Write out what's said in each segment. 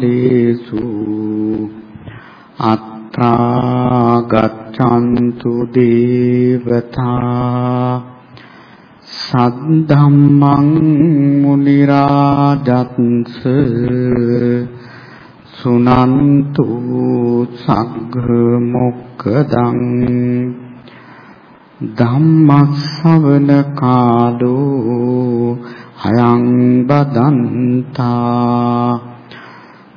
චක්කවාලේසු අත්‍රා ගච්ඡන්තු දේවතා සද්ධම්මං මුනි රාජත්ස සුනන්තු සග්ග මොක්කදං ධම්මස්සවන කාලෝ අයං බදන්තා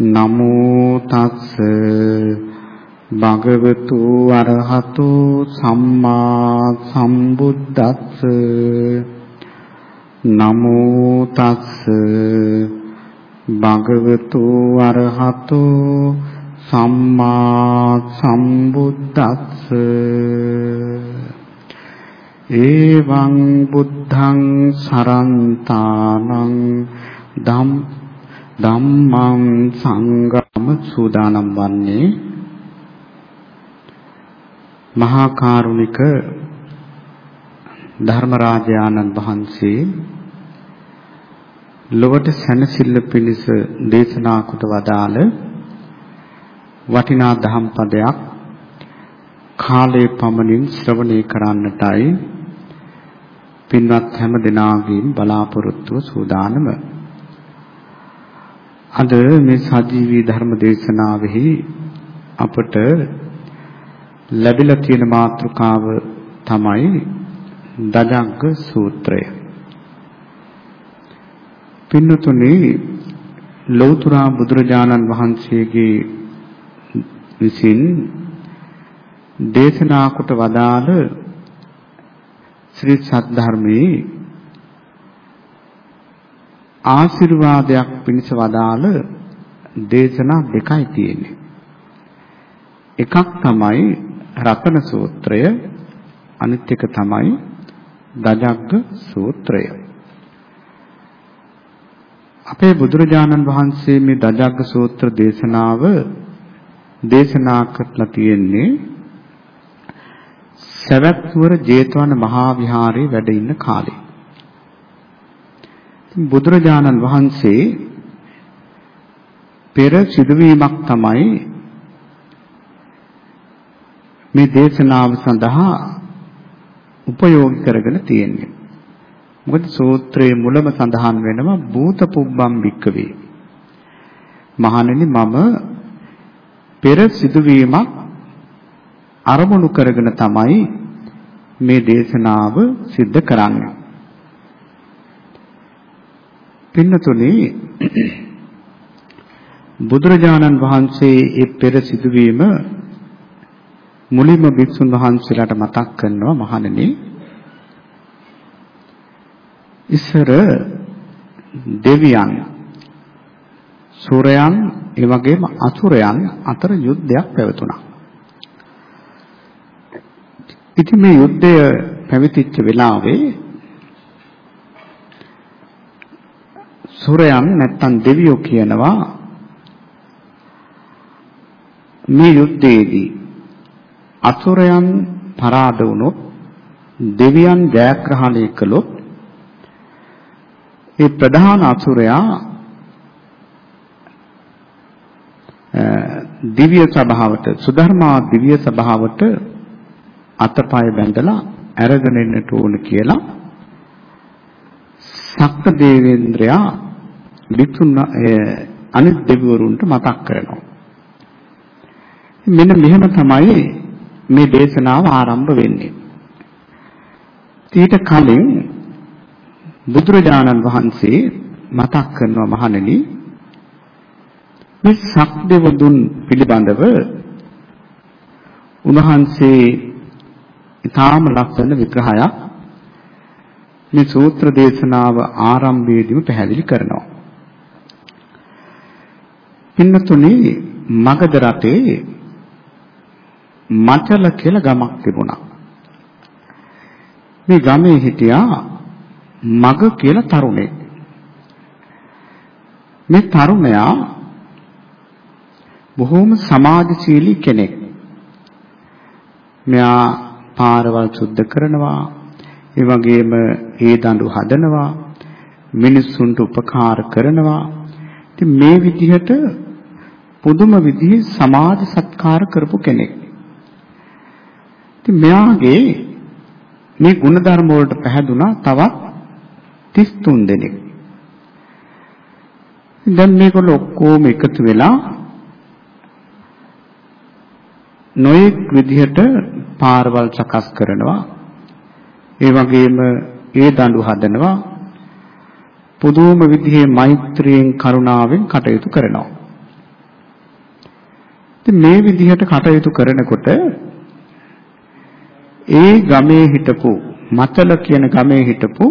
නමෝ තස් භගවතු අරහතු සම්මා සම්බුද්දස්ස නමෝ තස් භගවතු අරහතු සම්මා සම්බුද්දස්ස ඒවං බුද්ධං සරන්තානං ධම් ධම්මං සංගම සූදානම් වන්නේ මහා කරුණික ධර්මරාජානන් වහන්සේ ලොවට සැනසෙල්ල පිණිස දේශනා කොට වදාළ වටිනා දහම් පදයක් කාලේ පමණින් ශ්‍රවණය කරන්නටයි පින්වත් හැම දෙනාගේම බලාපොරොත්තුව සූදානම. අද මේ සජීවී ධර්ම දේශනාවෙහි අපට ලැබිලා තියෙන මාතෘකාව තමයි දජග්ග සූත්‍රය. පින්නතුනේ ලෞතර බුදුරජාණන් වහන්සේගේ විසින් දේශනා කොට වදාළ ශ්‍රී සද්ධර්මයේ ආශිර්වාදයක් පිණිස වදාළ දේශනා දෙකයි තියෙන්නේ. එකක් තමයි රතන සූත්‍රය අනිත් එක තමයි දජග්ග සූත්‍රය. අපේ බුදුරජාණන් වහන්සේ මේ දජග්ග සූත්‍ර දේශනාව දේශනා කරලා තියෙන්නේ සවැත්නුවර ජේතවන මහා විහාරයේ වැඩ ඉන්න කාලේ. බුදුරජාණන් වහන්සේ පෙර සිදුවීමක් තමයි මේ දේශනාව සඳහා උපයෝගී කරගෙන තියෙන්නේ. මොකද සූත්‍රයේ මුලම සඳහන් වෙනවා භූත පුබ්බම් වික්කවේ. මහණෙනි මම පෙර සිදුවීමක් අරමුණු කරගෙන තමයි මේ දේශනාව සිද්ධ කරන්නේ. පින්නතුනි බුදුරජාණන් වහන්සේ ඒ පෙර සිදුවීම මුලින්ම භික්ෂුන් වහන්සේලාට මතක් කරනවා මහණෙනි ඉස්සර දෙවියන් සූරයන් ඒ වගේම අසුරයන් අතර යුද්ධයක් පැවතුණා. ඉතින් මේ යුද්ධය පැවතිච්ච වෙලාවේ සූරයන් නැත්තම් දෙවියෝ කියනවා මේ යුද්ධයේදී අසුරයන් පරාද වුණොත් දෙවියන් ජයග්‍රහණය කළොත් ඒ ප්‍රධාන අසුරයා දිව්‍ය සභාවට සුධර්මා දිව්‍ය සභාවට අතපය බැඳලා අරගෙන එන්නට ඕන කියලා සක්ක දේවේන්ද්‍රයා වික්ෂුන් අනිත් දෙවිවරුන්ට මතක් කරනවා. මෙන්න මෙහෙම තමයි මේ දේශනාව ආරම්භ වෙන්නේ. ඊට කලින් බුදුරජාණන් වහන්සේ මතක් කරනවා මහණෙනි මේ සක්දෙවදුන් පිළිබඳව උන්වහන්සේ ඊටාම ලක්ෂණ විග්‍රහයක් මේ සූත්‍ර දේශනාව ආරම්භයේදීම පැහැදිලි කරනවා. පින්නතුනේ මගධ රටේ මචල කියලා ගමක් තිබුණා. මේ ගමේ හිටියා මග කියලා තරුණෙක්. මේ තරුණයා බොහෝම සමාජශීලී කෙනෙක්. මෙයා පාරවල් සුද්ධ කරනවා, ඒ වගේම ඒ දඬු හදනවා, මිනිස්සුන්ට උපකාර කරනවා. ඉතින් මේ විදිහට පුදුම විදිහේ සමාජ සත්කාර කරපු කෙනෙක්. ඉතින් මෙයාගේ මේ ಗುಣධර්ම වලට පැහැදුනා තවත් 33 දෙනෙක්. දැන් මේගොල්ලෝ ඔක්කොම එකතු වෙලා නොයෙක් විදිහට පාරවල් සකස් කරනවා. ඒ වගේම ඒ දඬු හදනවා. පුදුම විදිහේ මෛත්‍රියෙන් කරුණාවෙන් කටයුතු කරනවා. ඉතින් මේ විදිහට කටයුතු කරනකොට ඒ ගමේ හිටපු මතල කියන ගමේ හිටපු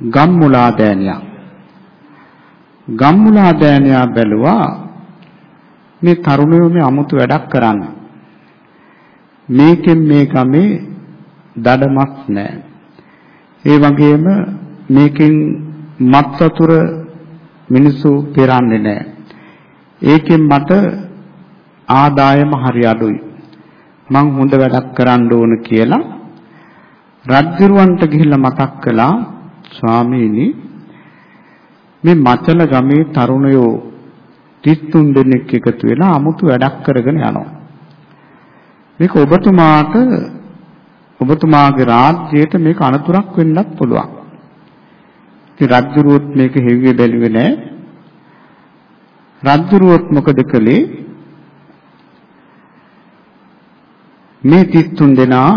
ගම්මුලා දෑනියා. ගම්මුලා දෑනියා බැලුවා මේ තරුණයෝ මේ අමුතු වැඩක් කරන්න. මේකෙන් මේ ගමේ දඩමක් නැහැ ඒ වගේම මේකෙන් මත් වතුර මිනිස්සු පෙරන්නේ නැහැ ඒකෙන් මට ආදායම හරි අඩුයි. මං හොඳ වැඩක් කරන්න ඕන කියලා රජුරවන්ට ගිහිල්ලා මතක් කළා ස්වාමීනි මේ මචල ගමේ තරුණයෝ 33 දෙනෙක් එකතු වෙලා 아무තු වැඩක් කරගෙන යනවා. මේක ඔබතුමාට ඔබතුමාගේ රාජ්‍යයට මේක අනතුරක් වෙන්නත් පුළුවන්. ඉතින් රජුරුවත් මේක හෙව්වේ බැලුවේ නෑ. රජුරුවත් මොකද කළේ මේ 33 දෙනා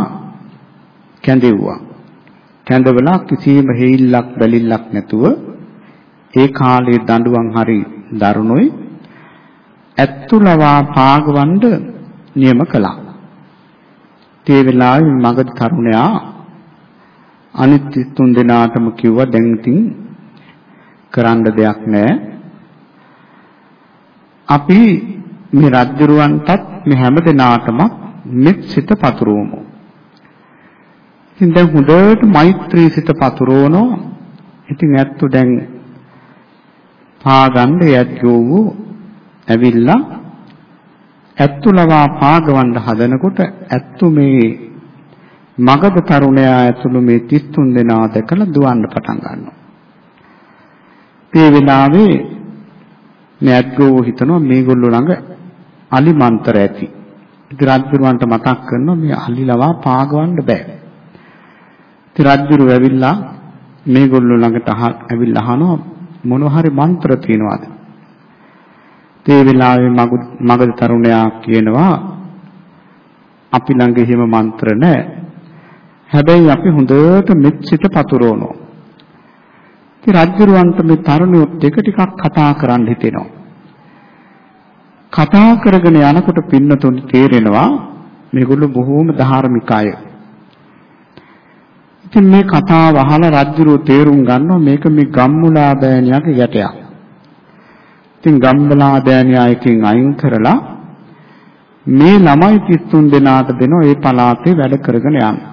කැඳෙව්වා. කැඳවලා කිසිම හේිල්ලක් බැලිල්ලක් නැතුව ඒ කාලේ දඬුවම් හරි දරුණුයි ඇත්තුලවා පාගවන්න නියම කළා. ඒ වෙලාවේ මගද තරුණයා අනිත් 33 දෙනාටම කිව්වා දැන් ඉතින් කරන්න දෙයක් නැහැ. අපි මේ රජුරවන්ටත් මේ හැම දෙනාටම මෙත් සිත පතුරවමු. ඉතින් දැන් හොඳට මෛත්‍රී සිත පතුරවනවා. ඉතින් ඇත්තු දැන් පාගන්න යද්යෝ ඇවිල්ලා ඇත්තු ලවා පාගවන්න හදනකොට ඇත්තු මේ මගධ තරුණයා ඇතුළු මේ 33 දෙනා දැකලා දුවන්න පටන් ගන්නවා. මේ වෙලාවේ නැත්ගෝ හිතනවා මේගොල්ලෝ ළඟ අලි මන්ත්‍ර ඇති. ඉතින් රජුරවන්ට මතක් කරනවා මේ අල්ලිලවා පාගවන්න බෑ. ඉතින් රජුරු ඇවිල්ලා මේගොල්ලෝ ළඟට ඇවිල්ලා අහනවා මොන හරි මන්ත්‍ර තියෙනවද? ඒ වෙලාවේ මගද තරුණයා කියනවා අපි ළඟ එහෙම මන්ත්‍ර නැහැ. හැබැයි අපි හොඳට මෙත් සිත පතුරවනවා. ඉතින් රජුරවන්ට මේ තරුණයොත් එක ටිකක් කතා කරන්න හිතෙනවා. කතා කරගෙන යනකොට පින්නතුන් තේරෙනවා මේගොල්ලෝ බොහෝම ධාර්මික අය. ඉතින් මේ කතාව අහලා රජුරෝ තේරුම් ගන්නවා මේක මේ ගම්මුලා බෑනියාගේ ගැටයක්. ඉතින් ගම්මුලා බෑනියා එකෙන් අයින් කරලා මේ ළමයි 33 දෙනාට දෙනවා ඒ පළාතේ වැඩ කරගෙන යන්න.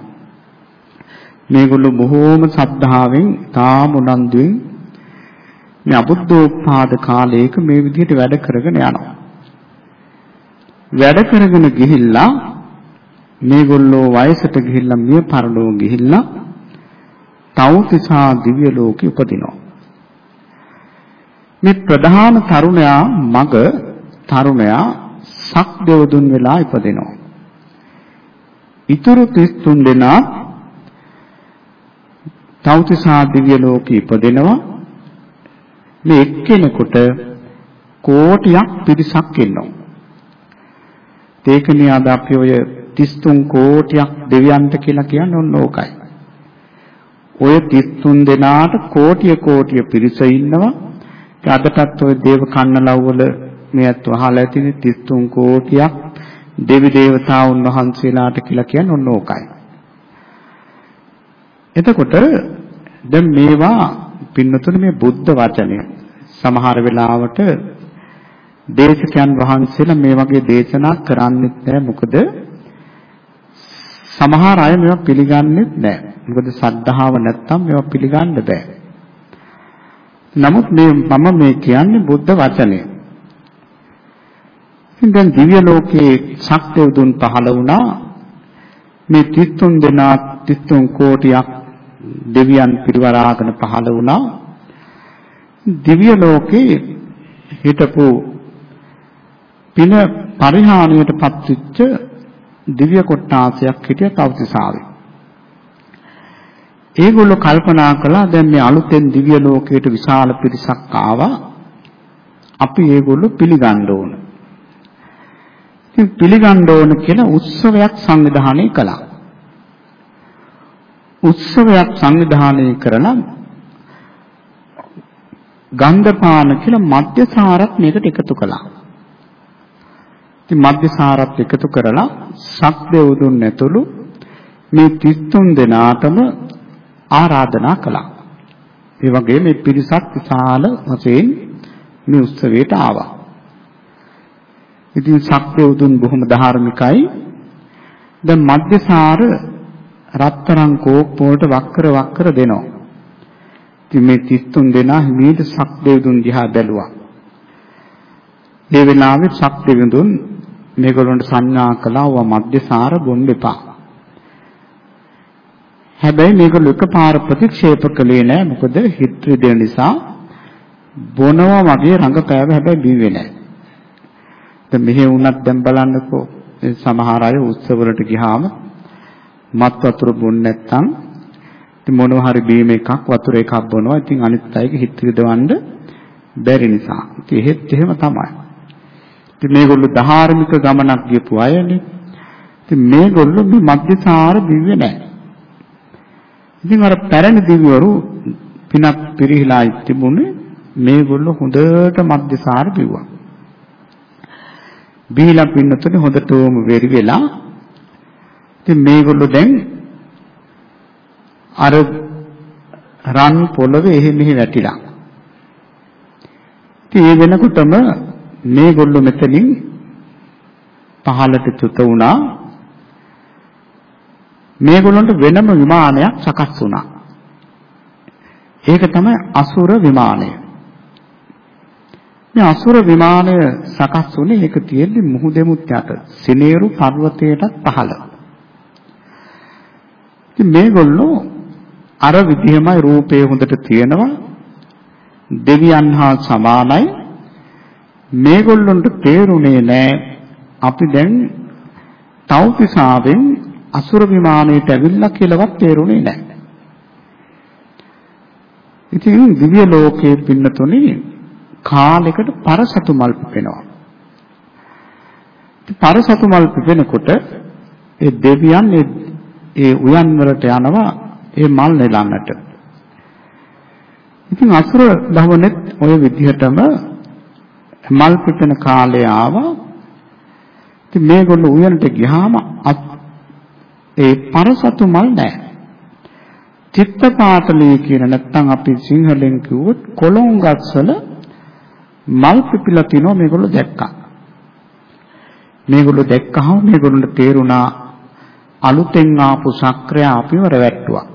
මේගොල්ලෝ බොහෝම ශ්‍රද්ධාවෙන් තාම උනන්දුවෙන් මේ අබුද්ධෝත්පාද කාලයක මේ විදිහට වැඩ කරගෙන යනවා. වැඩ කරගෙන ගිහිල්ලා මේගොල්ලෝ වයසට ගිහිල්ලා මිය පරලෝ ගිහිල්ලා තවතිසා දිව්‍ය ලෝකෙ උපදිනවා. මේ ප්‍රධාන තරුණයා මග තරුණයා සක් දෙවදුන් වෙලා ඉපදිනවා. ඊතුරු 33 දෙනා තවතිසා දිව්‍ය ලෝකෙ ඉපදිනවා. මේ එක්කෙනෙකුට කෝටියක් පිරිසක් ඉන්නවා. ඒකනේ අද අපි ඔය 33 කෝටියක් දෙවියන්ට කියලා කියන්නේ ඔන්න ඕකයි. ඔය 33 දෙනාට කෝටිය කෝටිය පිරිස ඉන්නවා. අදටත් ඔය දේව කන්නලව් වල මේත් අහලා ඇතිනේ 33 කෝටියක් දෙවි දේවතාවුන් වහන්සේලාට කියලා කියන්නේ ඔන්න ඕකයි. එතකොට දැන් මේවා පින්නතුනේ මේ බුද්ධ වචනය සමහර වෙලාවට දේශකයන් වහන්සේලා මේ වගේ දේශනා කරන්නේ නැහැ මොකද සමහර අය මේවා පිළිගන්නේ නැහැ. මොකද සද්ධාව නැත්තම් මේවා පිළිගන්න බෑ. නමුත් මේ මම මේ කියන්නේ බුද්ධ වචනය. ඉතින් දැන් දිව්‍ය ලෝකේ ශක්තියුතුන් පහළ වුණා. මේ 33 දෙනා 33 කෝටියක් දෙවියන් පිරිවරාගෙන පහළ වුණා. දිව්‍ය ලෝකේ හිටපු පින පරිහානියටපත් වෙච්ච දිව්‍ය කොට්ටාසයක් හිටිය තවතිසාවේ. ඒගොල්ලෝ කල්පනා කළා දැන් මේ අලුතෙන් දිව්‍ය ලෝකයට විශාල පිරිසක් ආවා. අපි ඒගොල්ලෝ පිළිගන්න ඕන. ඉතින් පිළිගන්න ඕන කියලා උත්සවයක් සංවිධානය කළා. උත්සවයක් සංවිධානය කරලා ගන්ධපාන කියලා මධ්‍යසාරත් මේකට එකතු කළා. ඉතින් මධ්‍යසාරත් එකතු කරලා සක්දෙවුදුන් ඇතුළු මේ 33 දෙනාටම ආරාධනා කළා. ඒ වගේ මේ පිරිසක් විශාල වශයෙන් මේ උත්සවයට ආවා. ඉතින් සක්දෙවුදුන් බොහොම ධාර්මිකයි. දැන් මධ්‍යසාර රත්තරන් කෝප්ප වලට වක්කර වක්කර දෙනවා. ඉතින් මේ 33 දෙනා හිමීට සක්දෙවුදුන් දිහා බැලුවා. ඒ වෙලාවේ සක්දෙවුදුන් මේගොල්ලන්ට සංඥා කළා ව මධ්‍යසාර බොන්න එපා. හැබැයි මේගොල්ලෝ එකපාර ප්‍රතික්ෂේප කළේ නෑ මොකද හිත රිදෙන නිසා බොනවා වගේ රඟපෑව හැබැයි බිව්වේ නෑ. දැන් මෙහෙ වුණත් දැන් බලන්නකෝ සමහර අය උත්සවවලට ගියාම මත් වතුර බොන්නේ නැත්නම් ඉතින් මොනවා හරි බීම එකක් වතුර එකක් බොනවා. ඉතින් අනිත් අයගේ හිත රිදවන්න බැරි නිසා. ඉතින් එහෙත් එහෙම තමයි. ඉතින් මේගොල්ලෝ ධාර්මික ගමනක් ගියපු අයනේ. ඉතින් මේගොල්ලෝ මේ මධ්‍යසාර දිව්‍ය නැහැ. ඉතින් අර පැරණි දිව්‍යවරු පිනක් පිරිහිලා තිබුණේ මේගොල්ලෝ හොඳට මධ්‍යසාර බිව්වා. බීලා පින්නතුනේ හොඳටම වෙරි වෙලා ඉතින් මේගොල්ලෝ දැන් අර රන් පොළවේ එහෙ මෙහෙ වැටිලා. ඉතින් ඒ වෙනකොටම මේගොල්ලෝ මෙතනින් පහළට චුත වුණා. මේගොල්ලන්ට වෙනම විමානයක් සකස් වුණා. ඒක තමයි අසුර විමානය. මේ අසුර විමානය සකස් වුණේ ඒක තියෙන්නේ මුහුදෙමුත් යට සිනේරු පර්වතයටත් පහළ. ඉතින් මේගොල්ලෝ අර විදිහමයි රූපේ හොඳට තියෙනවා දෙවියන් හා සමානයි මේගොල්ලොන්ට තේරුනේ නෑ අපි දැන් තව්තිසාවෙන් අසුර විමානයට ඇවිල්ලා කියලාවත් තේරුනේ නෑ. ඉතින් දිව්‍ය ලෝකයේ පින්නතුනේ කාලයකට පරසතු මල් පිපෙනවා. පරසතු මල් පිපෙනකොට ඒ දෙවියන් ඒ උයන් වලට යනවා ඒ මල් නෙලන්නට. ඉතින් අසුර ධවනෙත් ওই විදිහටම මල් පිපෙන කාලය ආවා. ඉතින් මේගොල්ලෝ උයනට ගියාම ඒ පරසතු මල් නැහැ. චිත්තපාටලී කියන නැත්නම් අපි සිංහලෙන් කිව්වොත් කොළොන් ගස්වල මල් පිපිලා තිනෝ මේගොල්ලෝ දැක්කා. මේගොල්ලෝ දැක්කහම මේගොල්ලන්ට තේරුණා අලුතෙන් ආපු සක්‍රය අපිව රැවට්ටුවා.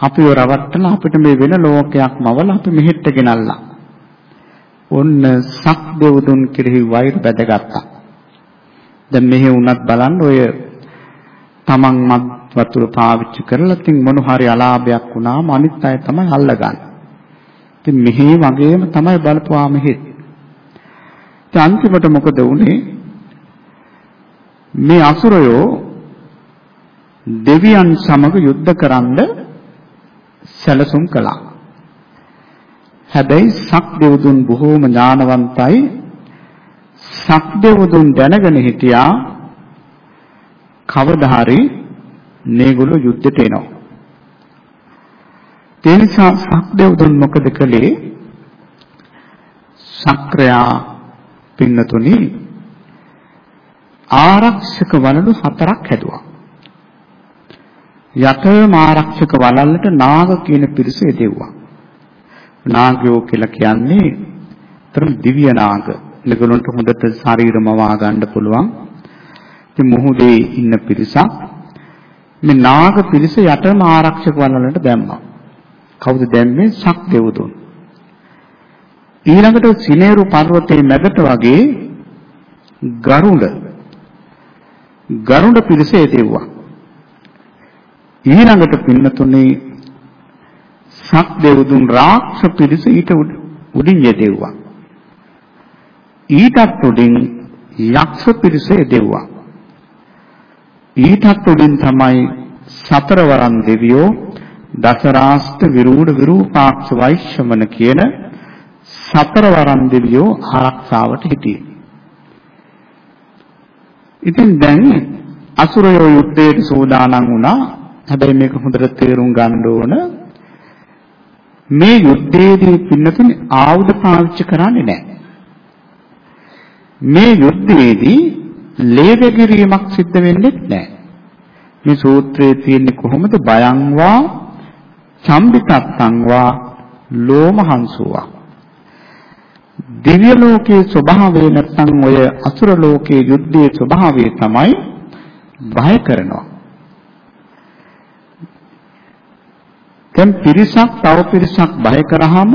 අපිව රවට්ටලා අපිට මේ වෙන ලෝකයක් මවලා අපි මෙහෙට ගෙනල්ලා. ඔන්න සක් දෙවුදුන් කෙරෙහි වෛර බැඳගත්තා. දැන් මෙහෙ වුණත් බලන්න ඔය තමන් මත් වතුර පාවිච්චි කරලා තින් මොන හරි අලාභයක් වුණාම අනිත් අය තමයි අල්ලගන්නේ. ඉතින් මෙහි වගේම තමයි බලපුවා මෙහෙත්. ඉතින් අන්තිමට මොකද වුනේ? මේ අසුරයෝ දෙවියන් සමග යුද්ධ කරන්න සැලසුම් කළා. හැබැයි සක්දෙවුදුන් බොහෝම ඥානවන්තයි. සක්දෙවුදුන් දැනගෙන හිටියා කවදා හරි මේගොල්ලෝ යුද්ධයට එනවා. ඒ නිසා සක්දෙවුදුන් මොකද කළේ? සක්‍රයා පින්නතුනි ආරක්ෂක වලලු හතරක් හැදුවා. යටම ආරක්ෂක වලල්ලට නාග කියන පිරිස එදෙව්වා. නාගයෝ කියලා කියන්නේ තරම් දිව්‍ය නාග. ඒගොල්ලන්ට හොඳට ශරීරම වා ගන්න පුළුවන්. ඉතින් මොහොතේ ඉන්න පිරිසක් මේ නාග පිරිස යටම ආරක්ෂක වලල්ලට දැම්මා. කවුද දැම්මේ? සක් දෙවතුන්. ඊළඟට සිනේරු පර්වතයේ මැදට වගේ ගරුඩ ගරුඩ පිරිස එදෙව්වා. ඊළඟට පින්නතුනේ සක් දෙවුදුන් රාක්ෂ පිරිස ඊට උඩින් යෙදෙව්වා. ඊටත් උඩින් යක්ෂ පිරිස යෙදෙව්වා. ඊටත් උඩින් තමයි සතරවරන් දෙවියෝ දසරාස්ත විරූඪ විරූපාක්ෂ වෛශ්‍රමණ කියන සතරවරන් දෙවියෝ ආරක්ෂාවට හිටියේ. ඉතින් දැන් අසුරයෝ යුද්ධයට සූදානම් වුණා. හැබැයි මේක හොඳට තේරුම් ගන්න ඕන. මේ යුද්ධයේදී පින්නතුනේ ආයුධ පාවිච්චි කරන්නේ නැහැ. මේ යුද්ධයේදී ලේවැගිරීමක් සිද්ධ වෙන්නේ නැහැ. මේ සූත්‍රයේ තියෙන්නේ කොහොමද? බයංවා, චම්බිතත්තංවා, ලෝමහංසුවා. දිව්‍ය ලෝකයේ ස්වභාවය නැත්නම් ඔය අසුර ලෝකයේ යුද්ධයේ ස්වභාවය තමයි බය කරනවා. දැන් පිරිසක් තව පිරිසක් බය කරාම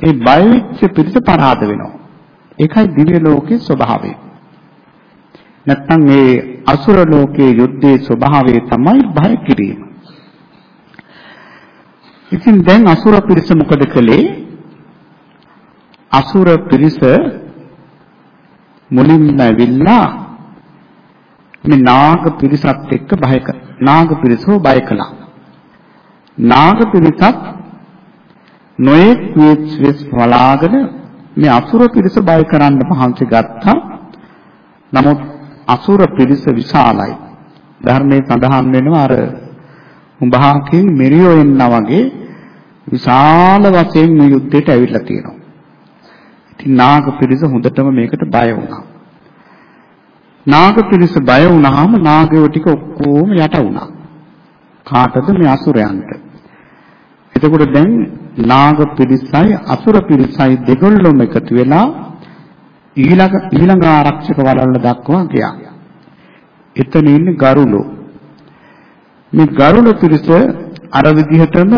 ඒ බය වෙච්ච පිරිස පරාද වෙනවා. ඒකයි දිව්‍ය ලෝකයේ ස්වභාවය. නැත්නම් මේ අසුර ලෝකයේ යුද්ධයේ ස්වභාවය තමයි බය කිරීම. ඉතින් දැන් අසුර පිරිස මොකද කළේ? අසුර පිරිස මුලින්ම ඇවිල්ලා මේ නාග පිරිසත් එක්ක බය නාග පිරිසෝ බය කළා. නාග පිරිසත් නොයෙක් විස් වලාගෙන මේ අසුර පිරිස බය කරන්න මහන්සි ගත්තා. නමුත් අසුර පිරිස විශාලයි. ධර්මයේ සඳහන් වෙනවා අර උඹහාකින් මෙරියෝ එන්නා වගේ විශාල වශයෙන් මේ යුද්ධයට ඇවිල්ලා තියෙනවා. ඉතින් නාග පිරිස හොඳටම මේකට බය වුණා. නාග පිරිස බය වුණාම නාගයෝ ටික ඔක්කොම යට වුණා. කාටද මේ අසුරයන්ට. එතකොට දැන් නාග පිරිසයි අසුර පිරිසයි දෙගොල්ලොම එකතු වෙලා ඊළඟ ඊළඟ ආරක්ෂක වලල්ල දක්වා ගියා. එතන ඉන්නේ ගරුලෝ. මේ ගරුල පිරිස අර විදිහටම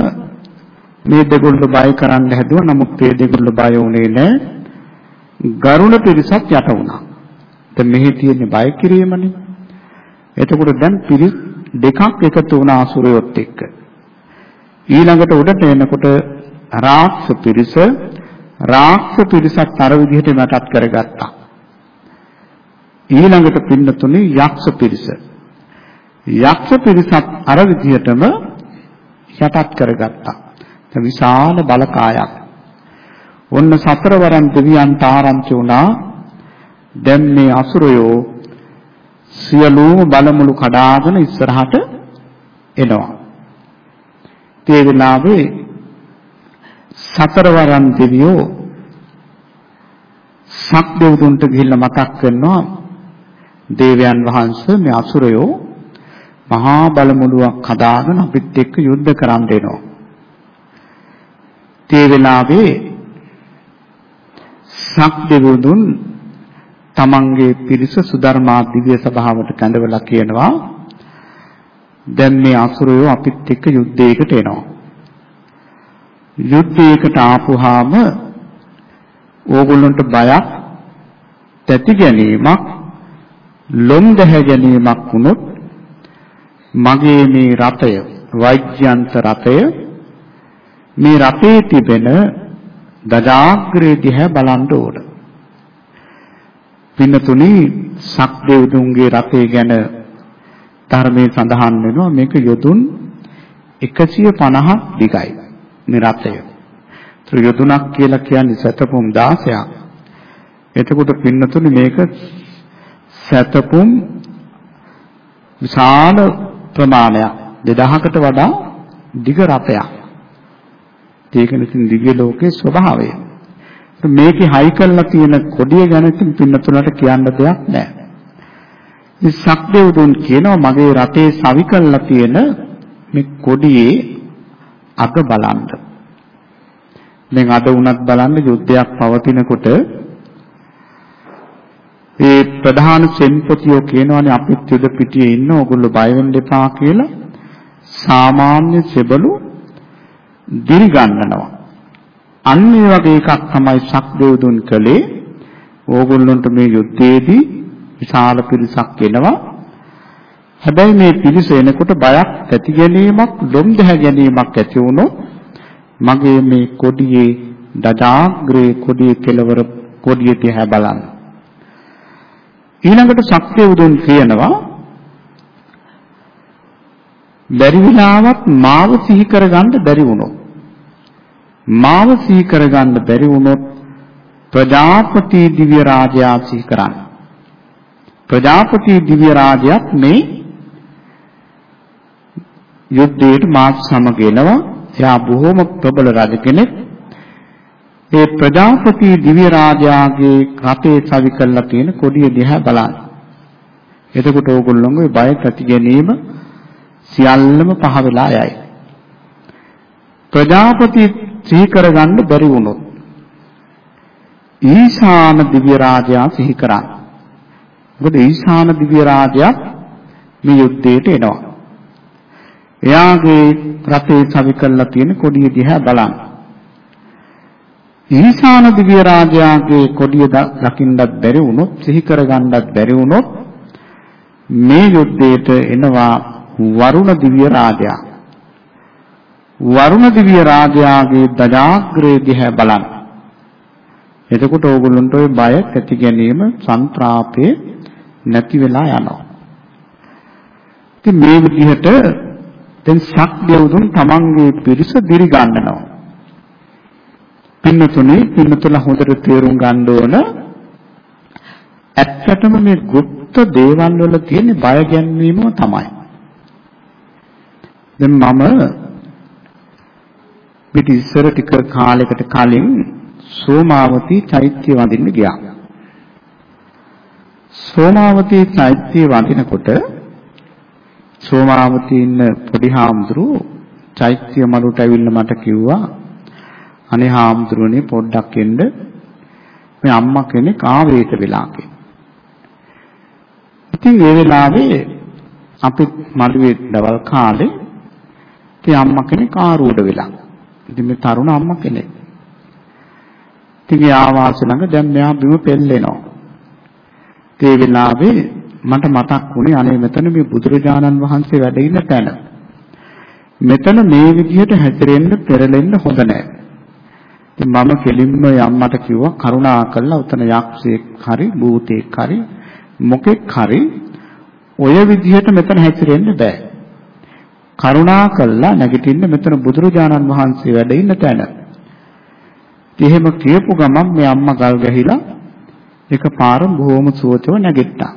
මේ දෙගොල්ලෝ බය කරන්න හැදුවා. නමුත් මේ දෙගොල්ලෝ බය වුණේ නැහැ. ගරුල පිරිසත් යට වුණා. දැන් මෙහි තියෙන්නේ බය කිරීමනේ. එතකොට දැන් පිරිස් දෙකක් එකතු වුණා අසුරයොත් එක්ක. ඊළඟට උඩට එනකොට රාක්ෂ පිරිස රාක්ෂ පිරිසත් අර විදිහට මතක් කරගත්තා. ඊළඟට පින්නතුනේ යක්ෂ පිරිස. යක්ෂ පිරිසත් අර විදිහටම යටත් කරගත්තා. විශාල බලකායක්. ඔන්න සතරවරන් දෙවියන්ට ආරංචි වුණා දැන් මේ අසුරයෝ සියලුම බලමුළු කඩාගෙන ඉස්සරහට එනවා. ඒ වෙලාවේ සතරවරන් දෙවියෝ සක්දෙවුතුන්ට ගිහිල්ලා මතක් කරනවා දේවයන් වහන්සේ මේ අසුරයෝ මහා බලමුළුවක් හදාගෙන අපිත් එක්ක යුද්ධ කරන්න එනවා. ඒ වෙලාවේ සක්දෙවුතුන් තමන්ගේ පිරිස සුධර්මා දිව්‍ය සභාවට කැඳවලා කියනවා දැන් මේ අසුරයෝ අපිත් එක්ක යුද්ධයකට එනවා. යුද්ධයකට ආපුහාම ඕගොල්ලන්ට බයක් තැති ගැනීමක් ලොම් දැහ ගැනීමක් වුණොත් මගේ මේ රතය වෛජ්‍යන්ත රතය මේ රතේ තිබෙන දජාග්‍රේ දිහා බලන්න ඕන. පින්නතුනි සක්දේවතුන්ගේ රතේ ගැන ධර්මයේ සඳහන් වෙනවා මේක යොදුන් 150ක් දිගයි මේ රථය. ඒතර යොදුනක් කියලා කියන්නේ සතපුම් 16ක්. එතකොට පින්නතුනි මේක සතපුම් විශාල ප්‍රමාණයක් 2000කට වඩා දිග රථයක්. ඒක නිසා දිව්‍ය ලෝකයේ ස්වභාවය. මේකේ හයි කරලා තියෙන කොඩිය ගැන පින්නතුලට කියන්න දෙයක් නැහැ. මේ සක්දේවුදුන් කියනවා මගේ රටේ සවි කළා තියෙන මේ කොඩියේ අග බලන්න. දැන් අද වුණත් බලන්න යුද්ධයක් පවතිනකොට ඒ ප්‍රධාන සෙන්පතියෝ කියනවානේ අපිත් යුද පිටියේ ඉන්න ඕගොල්ලෝ බය වෙන්න එපා කියලා සාමාන්‍ය සෙබළු දිරි ගන්නනවා. අන්න ඒ වගේ එකක් තමයි ශක්දේවදුන් කළේ. ඕගොල්ලන්ට මේ යුද්ධයේදී විශාල පිරිසක් එනවා. හැබැයි මේ පිරිස එනකොට බයක් ඇති ගැනීමක්, ලොම් දැහ ගැනීමක් ඇති වුණොත් මගේ මේ කොඩියේ දජාග්‍රේ කොඩියේ කෙලවර කොඩිය දිහා බලන්න. ඊළඟට ශක්තිය උදුන් කියනවා බැරි විලාවත් මාව සිහි කරගන්න බැරි වුණොත් මාව සිහි කරගන්න බැරි වුණොත් ප්‍රජාපති දිව්‍ය රාජයා සිහි කරන්න. ප්‍රජාපති දිව්‍ය රාජයාත් මේ යුද්ධයට මාත් සමග එනවා. එයා බොහොම ප්‍රබල රජ කෙනෙක්. ඒ ප්‍රජාපති දිව්‍ය රාජයාගේ රටේ සවි කරලා තියෙන කොඩිය දිහා බලන්න. එතකොට ඕගොල්ලෝගේ බය ඇති ගැනීම සියල්ලම පහ වෙලා යයි. ප්‍රජාපති සිහි කරගන්න බැරි වුණොත් ඊශාන දිව්‍ය රාජයා සිහි කරා. මොකද ඊශාන දිව්‍ය රාජයා මේ යුද්ධයට එනවා. එයාගේ රටේ සවි කරලා තියෙන කොඩිය දිහා බලන්න. ඊශාන දිව්‍ය රාජයාගේ කොඩිය දකින්නත් බැරි වුණොත් සිහි කරගන්නත් බැරි වුණොත් මේ යුද්ධයට එනවා වරුණ දිව්‍ය රාජයා. වරුණ දිව්‍ය රාජයාගේ දජාග්‍රේ දිහා බලන්න. එතකොට ඕගොල්ලන්ට ওই බය ඇති ගැනීම සන්ත්‍රාපේ නැති වෙලා යනවා. ඉතින් මේ විදිහට දැන් ශක් දෙවුදුන් තමන්ගේ පිරිස දිරි ගන්නවා. පින්නතුනේ පින්නතුල හොඳට තේරුම් ගන්න ඕන ඇත්තටම මේ গুপ্ত දේවල් වල තියෙන බය ගැන්වීම තමයි. දැන් මම පිට ඉස්සර ටික කාලයකට කලින් සෝමාවතී චෛත්‍ය වඳින්න ගියා. සෝමාවතී චෛත්‍ය වඳිනකොට සෝමාවතී ඉන්න පොඩි හාමුදුරුවෝ චෛත්‍ය මළුවට ඇවිල්ලා මට කිව්වා අනේ හාමුදුරුවනේ පොඩ්ඩක් එන්න මේ අම්මා කෙනෙක් ආවේත වෙලා කියලා. ඉතින් ඒ වෙලාවේ අපි මළුවේ දවල් කාලේ ඉතින් අම්මා කෙනෙක් ආරූඪ වෙලා. ඉතින් මේ තරුණ අම්මා කෙනෙක්. ඉතින් ආවාස ළඟ දැන් මෙයා බිම පෙල්ලෙනවා. ඒ වෙලාවේ මට මතක් වුණේ අනේ මෙතන මේ බුදුරජාණන් වහන්සේ වැඩ ඉන්න තැන. මෙතන මේ විදිහට හැසිරෙන්න පෙරලෙන්න හොඳ නැහැ. ඉතින් මම කෙලින්ම යම්මට කිව්වා කරුණා කළා උතන යක්ෂයෙක් හරි භූතයෙක් හරි මොකෙක් හරි ඔය විදිහට මෙතන හැසිරෙන්න බෑ. කරුණා කළා නැගිටින්න මෙතන බුදුරජාණන් වහන්සේ වැඩ ඉන්න තැන. එහෙම කියපු ගමන් මේ අම්මා ගල් ගැහිලා එකපාර බොහොම සුවතව නැගිට්ටා.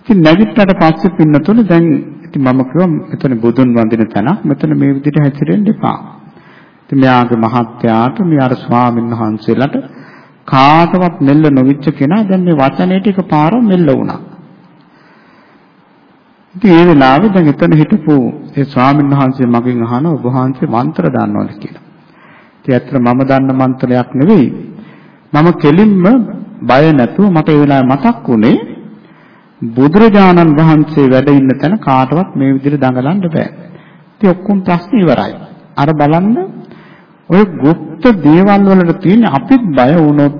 ඉතින් නැගිට්ටට පස්සේ පින්නතුනේ දැන් ඉතින් මම කිව්වා මෙතන බුදුන් වඳින තැනක් මෙතන මේ විදිහට හැසිරෙන්න එපා. ඉතින් මෙයාගේ මහත්යාට මේ අර ස්වාමීන් වහන්සේලාට කාටවත් මෙල්ල නොවිච්ච කෙනා දැන් මේ වචනේට එකපාර මෙල්ල වුණා. ඉතින් ඒ වෙලාවේ දැන් එතන හිටපු ඒ ස්වාමීන් වහන්සේ මගෙන් අහන ඔබ වහන්සේ මන්ත්‍ර දන්නවද කියලා. ඉතින් ඇත්තට මම දන්න මන්ත්‍රයක් නෙවෙයි. මම කෙලින්ම බය නැතුව මට ඒ වෙලාවේ මතක් වුණේ බුදුරජාණන් වහන්සේ වැඩ ඉන්න තැන කාටවත් මේ විදිහට දඟලන්න බෑ. ඉතින් ඔක්කොම ප්‍රශ්න ඉවරයි. අර බලන්න ඔය গুপ্ত දේවල් වලට තියෙන අපිත් බය වුණොත්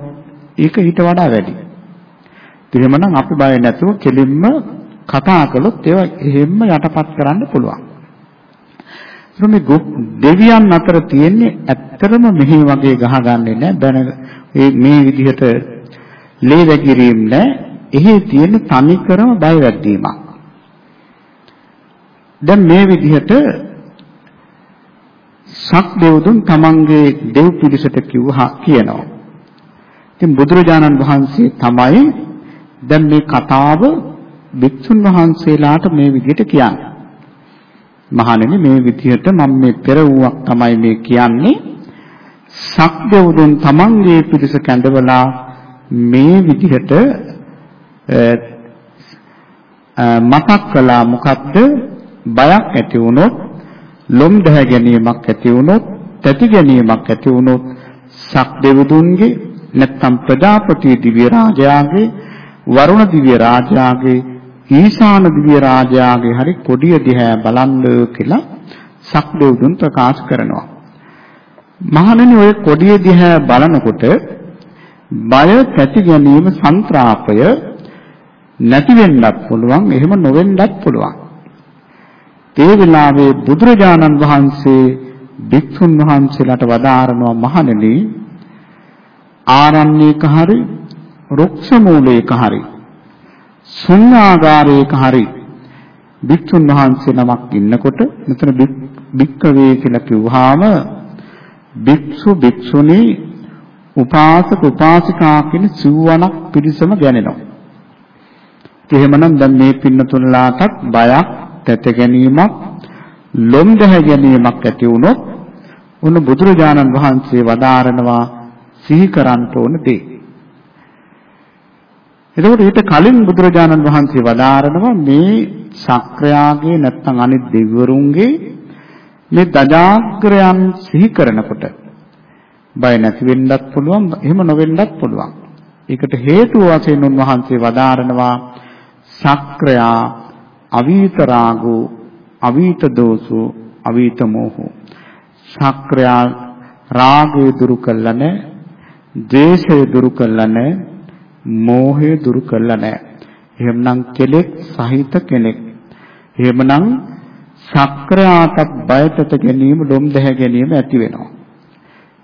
ඒක ඊට වඩා වැඩි. එහෙමනම් අපි බය නැතුව කෙලින්ම කතා කළොත් ඒවා එහෙම්ම යටපත් කරන්න පුළුවන්. මේ දෙවියන් අතර තියෙන්නේ ඇත්තටම මෙහි වගේ ගහගන්නේ නැහැ. බැන මේ විදිහට ලේ වැగిරීම නැහැ. එහි තියෙන තනිකරම බය වැද්දීමක්. දැන් මේ විදිහට සක් දෙවුදුන් තමන්ගේ දෙව් පිරිසට කිව්වා කියනවා. ඉතින් බුදුරජාණන් වහන්සේ තමයි දැන් මේ කතාව භික්ෂුන් වහන්සේලාට මේ විදිහට කියන්නේ. මහණෙනි මේ විදිහට මම මේ පෙරවුවක් තමයි මේ කියන්නේ. සක්දෙවුදුන් තමන්ගේ පිරිස කැඳවලා මේ විදිහට මතක් කළා මොකද්ද බයක් ඇති වුණොත් ලොම් දැහ ගැනීමක් ඇති වුණොත් තැති ගැනීමක් ඇති වුණොත් සක්දෙවිඳුන්ගේ නැත්නම් ප්‍රජාපති දිව්‍ය රාජයාගේ වරුණ දිව්‍ය රාජයාගේ ඊශාන දිව්‍ය රාජයාගේ හරි කොඩිය දිහා බලන්න කියලා සක්දෙවිඳුන් ප්‍රකාශ කරනවා. මහණෙනි ඔය කොඩිය දිහා බලනකොට බය තැති ගැනීම සන්ත්‍රාපය නැති වෙන්නත් පුළුවන් එහෙම නොවෙන්නත් පුළුවන්. ඒ වෙලාවේ බුදුරජාණන් වහන්සේ භික්ෂුන් වහන්සේලාට වදාारणවා මහණෙනි ආරණ්‍යක හරි රුක්ෂ මූලයක හරි ශුන්‍යාගාරයක හරි භික්ෂුන් වහන්සේ නමක් ඉන්නකොට මෙතන භික්කවේ කියලා කිව්වහම භික්ෂු භික්ෂුණී උපාසක උපාසිකා කියන සිව්වණක් පිරිසම ගැනෙනවා. එහෙමනම් දැන් මේ පින්නතුන්ලාටත් බයක්, තැත ගැනීමක්, ලොම් දැහ ගැනීමක් ඇති වුණොත් උන් බුදුරජාණන් වහන්සේ වදාරනවා සිහි කරන්න ඕන දේ. එතකොට ඊට කලින් බුදුරජාණන් වහන්සේ වදාරනවා මේ ශක්‍රයාගේ නැත්නම් අනිත් දෙවිවරුන්ගේ මේ දජාග්‍රයන් සිහි කරනකොට බය නැති වෙන්නත් පුළුවන් එහෙම නොවෙන්නත් පුළුවන්. ඒකට හේතුව වශයෙන් උන්වහන්සේ වදාරනවා ශක්‍රයා අවීත රාගෝ අවීත දෝසෝ අවීත මෝහෝ ශක්‍රයා රාගය දුරු කළා නැහැ ද්වේෂය දුරු කළා නැහැ මෝහය දුරු කළා නැහැ එහෙමනම් කෙලෙක් සහිත කෙනෙක් එහෙමනම් ශක්‍රයාටත් බයතට ගැනීම ලොම් දැහ ගැනීම ඇති වෙනවා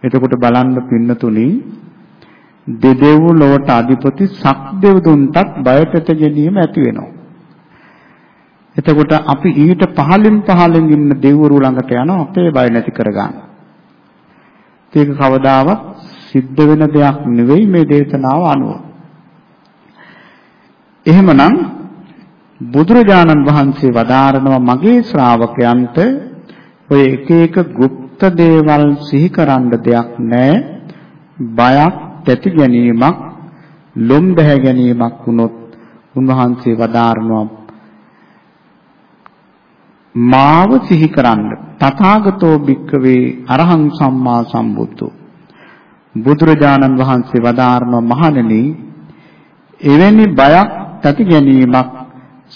එතකොට බලන්න පින්නතුනි දෙදෙව් ලොවට අධිපති සක්දෙව් දුන්ටත් බයතට ගැනීම ඇති වෙනවා එතකොට අපි ඊට පහලින් පහලින් ඉන්න දෙවිවරු ළඟට යනවා අපේ බය නැති කරගන්න. ඒක කවදාවත් සිද්ධ වෙන දෙයක් නෙවෙයි මේ දේශනාව අනුව. එහෙමනම් බුදුරජාණන් වහන්සේ වදාරනවා මගේ ශ්‍රාවකයන්ට ඔය එක එක গুপ্ত දේවල් සිහි කරන්න දෙයක් නැහැ බයක් තැති ගැනීමක් ලොම් බැහැ ගැනීමක් වුණොත් උන්වහන්සේ වදාරනවා මාව සිහි කරන්න. තථාගතෝ භික්කවේ අරහං සම්මා සම්බුද්ධෝ. බුදුරජාණන් වහන්සේ වදාරනවා මහණෙනි එවැනි බයක් ඇති ගැනීමක්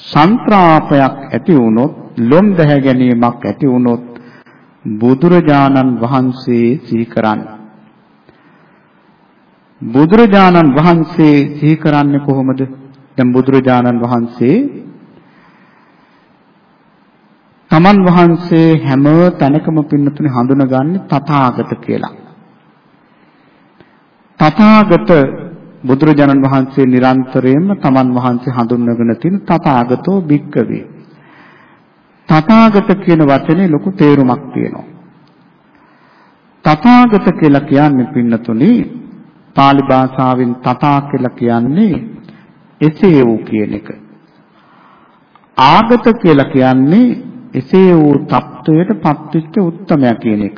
සන්ත්‍රාපයක් ඇති වුනොත් ලොම් දැහ ගැනීමක් ඇති වුනොත් බුදුරජාණන් වහන්සේ සිහි කරන්න බුදුරජාණන් වහන්සේ සිහි කරන්නේ කොහොමද දැන් බුදුරජාණන් වහන්සේ තමන් වහන්සේ හැම තැනකම පින්නතුනේ හඳුනගන්නේ තථාගත කියලා. තථාගත බුදුරජාණන් වහන්සේ නිරන්තරයෙන්ම තමන් වහන්සේ හඳුන්වගෙන තියෙන තථාගතෝ භික්කවේ. තථාගත කියන වචනේ ලොකු තේරුමක් තියෙනවා. තථාගත කියලා කියන්නේ පින්නතුනි පාලි භාෂාවෙන් තථා කියලා කියන්නේ එසේ වූ කියන එක. ආගත කියලා කියන්නේ එසේ වූ தত্ত্বයට පත්වෙච්ච උත්තමයා කියන එක.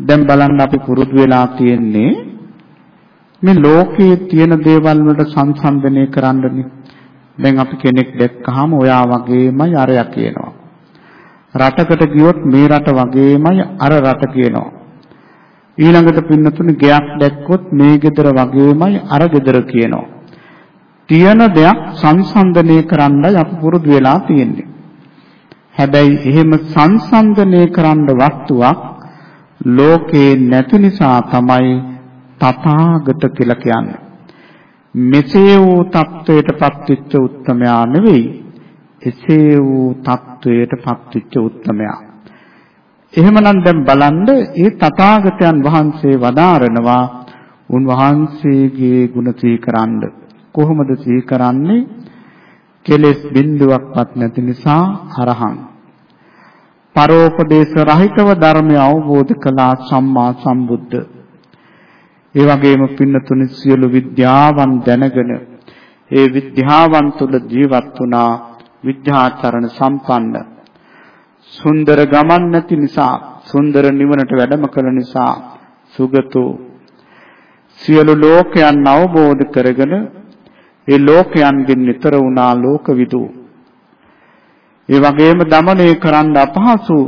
දැන් බලන්න අපි පුරුදු වෙලා තියෙන්නේ මේ ලෝකයේ තියෙන දේවල් වලට සංසන්දනය කරන්නනේ. දැන් අපි කෙනෙක් දැක්කහම ඔයා වගේමයි අරයා කියනවා. රටකට ගියොත් මේ රට වගේමයි අර රට කියනවා. ඊළඟට පින්නතුනේ ගෙයක් දැක්කොත් මේ ගෙදර වගේමයි අර ගෙදර කියනවා. තියෙන දෙයක් සංසන්දනය කරන්නයි අපි පුරුදු වෙලා තියෙන්නේ. හැබැයි එහෙම සංසන්දනය කරන්න වස්තුවක් ලෝකේ නැති නිසා තමයි තථාගත කියලා කියන්නේ. මෙසේ වූ தത്വයට පත්වෙච්ච උත්තමයා නෙවෙයි එසේ වූ தത്വයට පත්වෙච්ච උත්තමයා. එහෙමනම් දැන් බලන්න ඒ තථාගතයන් වහන්සේ වදාරනවා උන්වහන්සේගේ ගුණ සීකරන්න. කොහොමද සීකරන්නේ? කෙලෙස් බිඳුවක්වත් නැති නිසා අරහං පරෝපදේශ රහිතව ධර්මය අවබෝධ කළා සම්මා සම්බුද්ධ ඒ වගේම පින්නතුනි සියලු විද්‍යාවන් දැනගෙන ඒ විද්‍යාවන් තුල ජීවත් වුණා විද්‍යාචරණ සම්පන්න. සුන්දර ගමන් නැති නිසා සුන්දර නිවනට වැඩම කළ නිසා සුගතෝ. සියලු ලෝකයන් අවබෝධ කරගෙන ඒ ලෝකයන්ගෙන් නිතර වුණා ලෝකවිදු. ඒ වගේම দমনය කරන්න අපහසු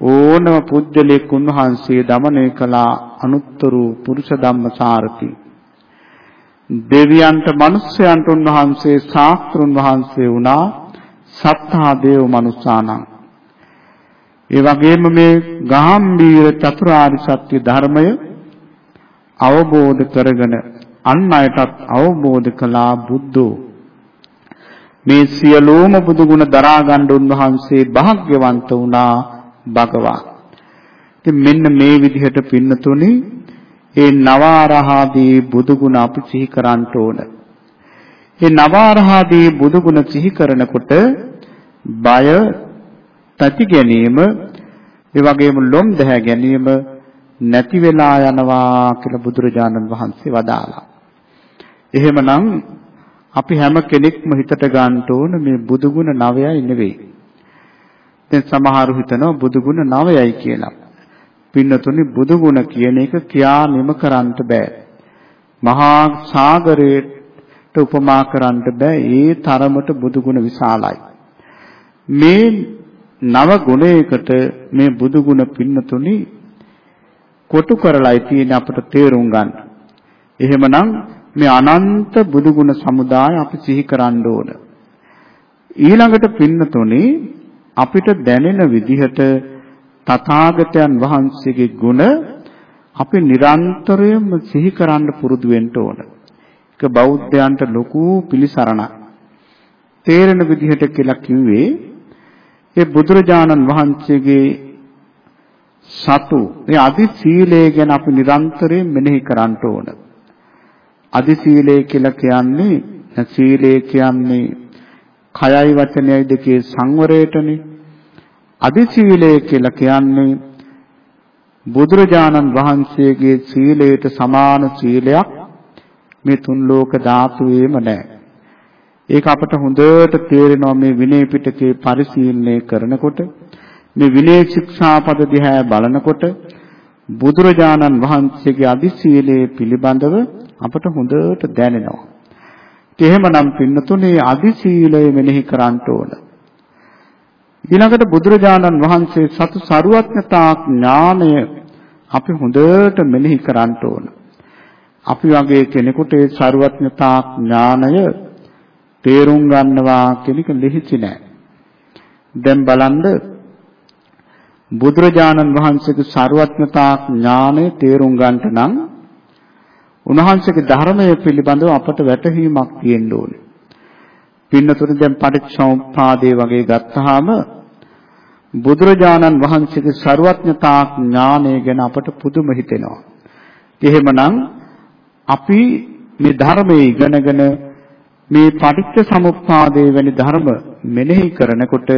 ඕනම පුජ්‍යලෙක් උන්වහන්සේ দমনය කළා අනුත්තරු පුරුෂ ධම්මසාරති. දෙවියන්ට මිනිස්යන්ට උන්වහන්සේ ශාස්ත්‍රුන් වහන්සේ වුණා සත්තා දේව මනුස්සානම්. ඒ වගේම මේ ගාම්භීර චතුරාර්ය සත්‍ය ධර්මය අවබෝධ කරගෙන අන් අයටත් අවබෝධ කළා බුද්ධෝ මේ සියලුම බුදු ගුණ දරා ගන්න උන්වහන්සේ භාග්‍යවන්ත වුණා භගවා. ඉතින් මෙන්න මේ විදිහට පින්නතුනි ඒ නවාරහාදී බුදු ගුණ අපි සිහි කරන්න ඕන. ඒ නවාරහාදී බුදු ගුණ සිහි කරනකොට බය තති ගැනීම ඒ වගේම ලොම් දැහැ ගැනීම නැති වෙලා යනවා කියලා බුදුරජාණන් වහන්සේ වදාළා. එහෙමනම් අපි හැම කෙනෙක්ම හිතට ගන්න ඕන මේ බුදු ගුණ නවයයි නෙවෙයි. දැන් සමහරු හිතනවා බුදු ගුණ නවයයි කියලා. පින්නතුනි බුදු ගුණ කියන එක කියා නිම කරන්න බෑ. මහා සාගරයට උපමා කරන්න බෑ. ඒ තරමට බුදු ගුණ විශාලයි. මේ නව ගුණයකට මේ බුදු ගුණ පින්නතුනි කොටු කරලායි තියෙන අපට තේරුම් ගන්න. එහෙමනම් මේ අනන්ත බුදු ගුණ සමුදාය අපි සිහි කරන්න ඕන. ඊළඟට පින්නතුනේ අපිට දැනෙන විදිහට තථාගතයන් වහන්සේගේ ගුණ අපි නිරන්තරයෙන්ම සිහි කරන්න පුරුදු වෙන්න ඕන. ඒක බෞද්ධයන්ට ලොකු පිළිසරණක්. තේරෙන විදිහට කියලා කිව්වේ ඒ බුදුරජාණන් වහන්සේගේ සතු මේ අදි සීලය ගැන අපි නිරන්තරයෙන් මෙනෙහි කරන්න ඕන. අදි සීලය කියලා කියන්නේ සීලය කියන්නේ කයයි වචනයයි දෙකේ සංවරයටනේ. අදි සීලය කියලා කියන්නේ බුදුරජාණන් වහන්සේගේ සීලයට සමාන සීලයක් මේ තුන් ලෝක ධාතුවේම නැහැ. ඒක අපට හොඳට තේරෙනවා මේ විනය පිටකේ පරිශීලනය කරනකොට මේ විනය ශික්ෂාපද දිහා බලනකොට බුදුරජාණන් වහන්සේගේ අදිශීලයේ පිළිබඳව අපට හොඳට දැනෙනවා. එහෙමනම් පින්නතුනේ අදිශීලය මෙනෙහි කරන්න ඕන. ඊළඟට බුදුරජාණන් වහන්සේ සතු සරුවත්නතා ඥානය අපි හොඳට මෙනෙහි කරන්න ඕන. අපි වගේ කෙනෙකුට ඒ සරුවත්නතා ඥානය තේරුම් ගන්නවා කියන එක ලිහිච්ච නෑ. දැන් බලන්න බුදුරජාණන් වහන්සේගේ ਸਰවඥතා ඥානය තේරුම් ගන්නට නම් උන්වහන්සේගේ ධර්මය පිළිබඳව අපට වැටහීමක් තියෙන්න ඕනේ. පින්නතුනේ දැන් පටිච්චසමුප්පාදේ වගේ ගත්තාම බුදුරජාණන් වහන්සේගේ ਸਰවඥතා ඥානය ගැන අපට පුදුම හිතෙනවා. එහෙමනම් අපි මේ ධර්මයේ ඉගෙනගෙන මේ පටිච්චසමුප්පාදේ වැනි ධර්ම මෙනෙහි කරනකොට